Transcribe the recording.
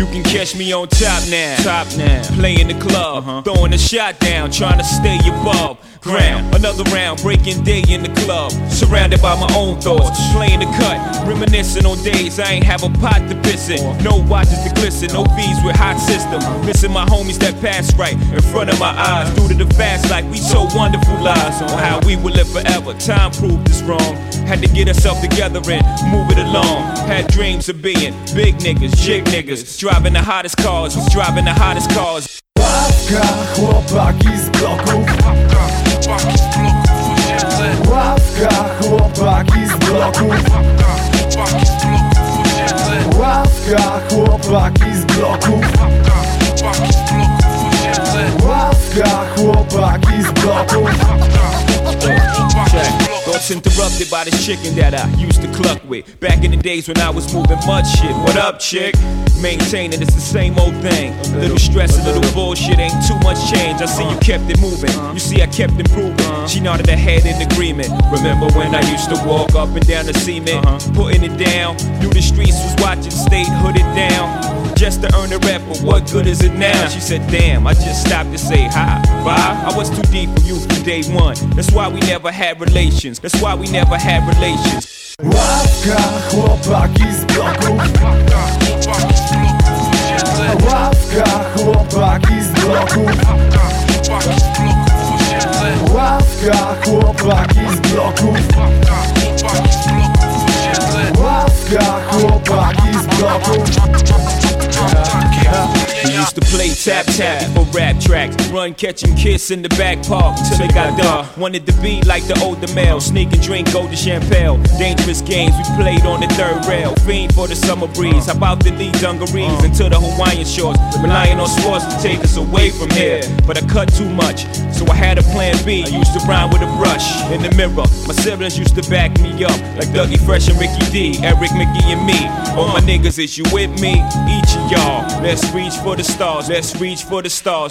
You can catch me on top now, top now, playing the club, uh-huh. throwing a shot down, trying to stay above ground. Another round, breaking day in the club, surrounded by my own thoughts, playing the cut, reminiscing on days I ain't have a pot to piss in, no watches to glisten, no V's with hot system, missing my homies that passed right in front of my eyes, due to the fast life we so wonderful lies on how we would live forever. Time proved us wrong, had to get ourselves together and move it along. Had dreams of being big niggas, jig niggas, driving the hottest cars, driving the hottest cars. Ławka, chłopaki bloków Chłopaki z bloków. Ławka, chłopaki z bloków Chłopaki z bloków interrupted by the chicken that I used to cluck with. Back in the days when I was moving mud shit. What up, chick? Maintaining it's the same old thing. A little stress, a little bullshit, ain't too much change. I see you kept it moving. You see, I kept improving. She nodded her head in agreement. Remember when I used to walk up and down the cement, uh-huh. putting it down? Through the streets, was watching state hooded down. Just to earn a rep, but what good is it now? She said, Damn, I just stopped to say hi, bye. I was too deep for you from day one. That's why we never had relations. That's why we never had relations. Ławka, chłopaki z bloków Ławka, chłopaki z bloków Ławka, chłopaki z bloków Ławka, chłopaki z bloków We used to play tap tap before rap tracks. Run, catch and kiss in the back park till it got dark. Wanted to be like the older male. Sneak and drink golden champagne. Dangerous games we played on the third rail. Fiend for the summer breeze. How about the lead dungarees into the Hawaiian shores? Relying on sports to take us away from here. But I cut too much, so I had a plan B. I used to rhyme with a brush in the mirror. My siblings used to back me up, like Dougie Fresh and Ricky D, Eric McGee and me. All my niggas, is you with me? Each of y'all, let's reach for the stars. Let's reach for the stars.